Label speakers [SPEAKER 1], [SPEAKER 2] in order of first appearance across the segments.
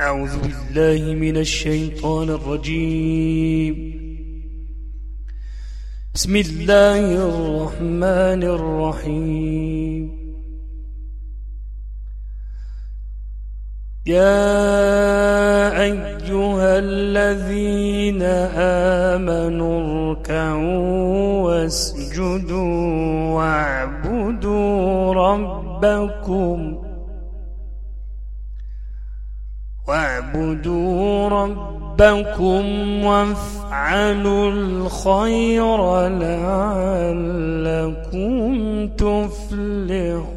[SPEAKER 1] أعوذ بالله من الشيطان الرجيم. بسم الله الرحمن الرحيم. يا أيها الذين آمنوا اركعوا واسجدوا واعبدوا ربكم. واعبدوا ربكم وافعلوا الخير لعلكم تفلحون.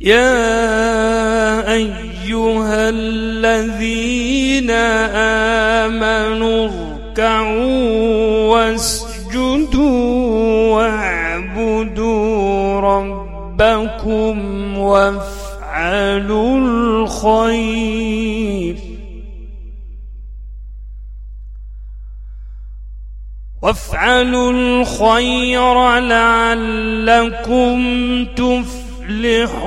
[SPEAKER 1] يا أيها الذين آمنوا اركعوا واسجدوا واعبدوا ربكم وافعلوا الخير. وافعلوا الخير لعلكم تفلحون.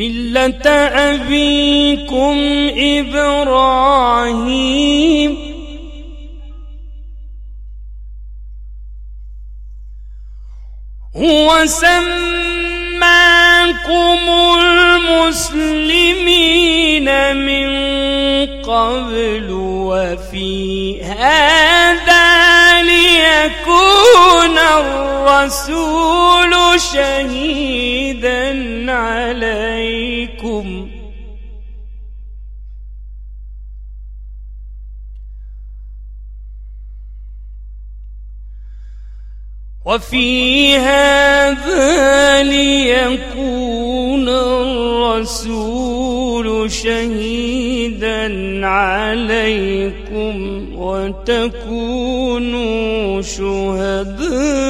[SPEAKER 1] ملة أبيكم إبراهيم. هو سماكم المسلمين من قبل وفي هذا ليكون الرسول شهيدا عليكم. وفي هذا ليكون الرسول شهيدا عليكم وتكونوا شهداء.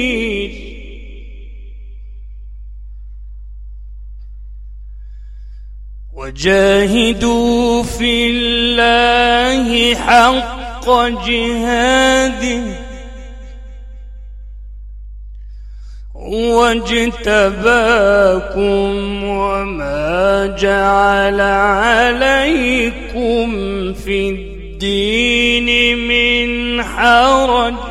[SPEAKER 1] وجاهدوا في الله حق جهاده. واجتباكم وما جعل عليكم في الدين من حرج.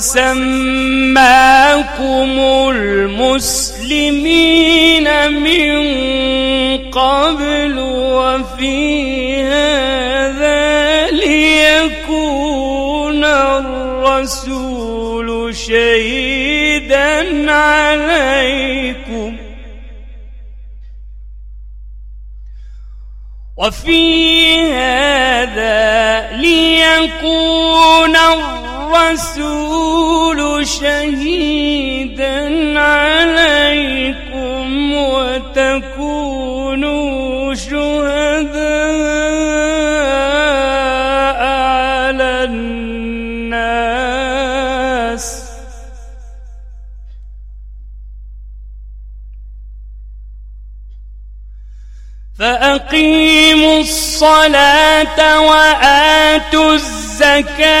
[SPEAKER 1] وسماكم المسلمين من قبل وفي هذا ليكون الرسول شهيدا عليكم. وفي هذا ليكون الرسول شهيدا عليكم وتكونوا شهداء على الناس. فأقيموا الصلاة وآتوا الزكاة.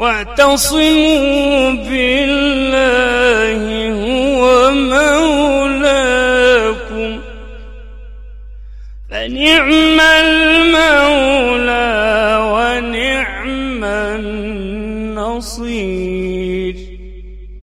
[SPEAKER 1] واعتصموا بالله هو مولاكم. فنعم المولى